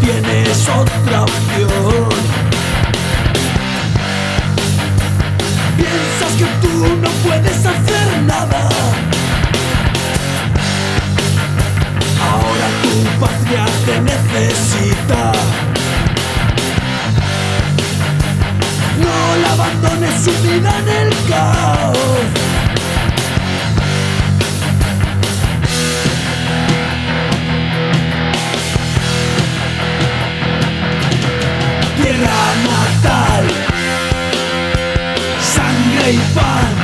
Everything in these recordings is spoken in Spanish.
tienes otra opción. Piensas que tú no puedes hacer nada. Ahora tu patria te necesita. No la abandones sumida en el caos. Y pan,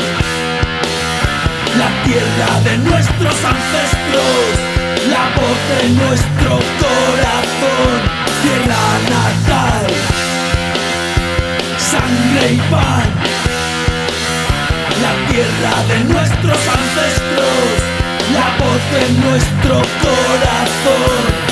la tierra de nuestros ancestros, la voz de nuestro corazón, tierra natal, sangre y pan, la tierra de nuestros ancestros, la voz de nuestro corazón.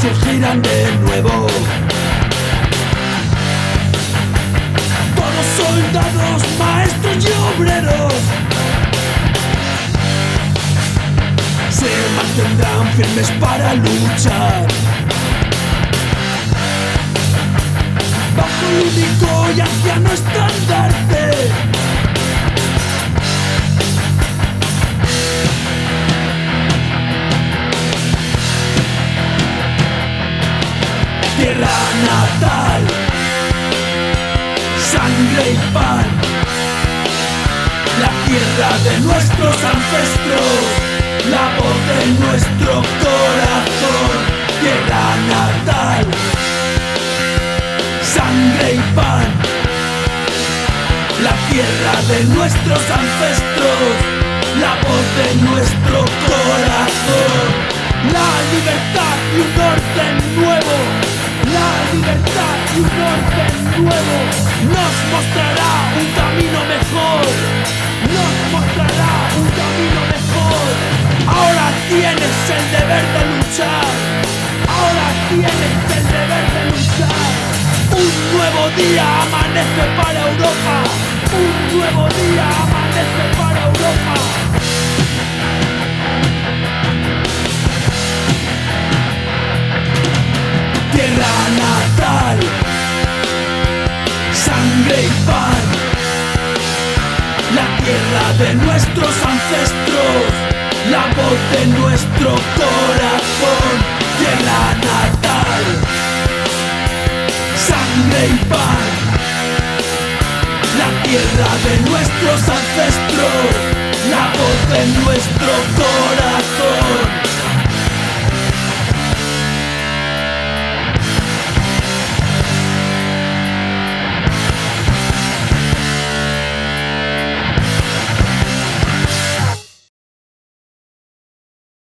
Resurgirán de nuevo. Todos soldados, maestros y obreros se mantendrán firmes para luchar. Bajo el único y anciano estandarte. Natal, sangre y pan, la tierra de nuestros ancestros, la voz de nuestro corazón, tierra natal, sangre y pan, la tierra de nuestros ancestros, la voz de nuestro corazón, la libertad y un orden nuevo la libertad y un orden nuevo nos mostrará un camino mejor. Nos mostrará un camino mejor. Ahora tienes el deber de luchar. Ahora tienes el deber de luchar. Un nuevo día amanece para Europa. Un nuevo día amanece para Europa. de nuestros ancestros, la voz de nuestro corazón, tierra natal, sangre y pan, la tierra de nuestros ancestros, la voz de nuestro corazón.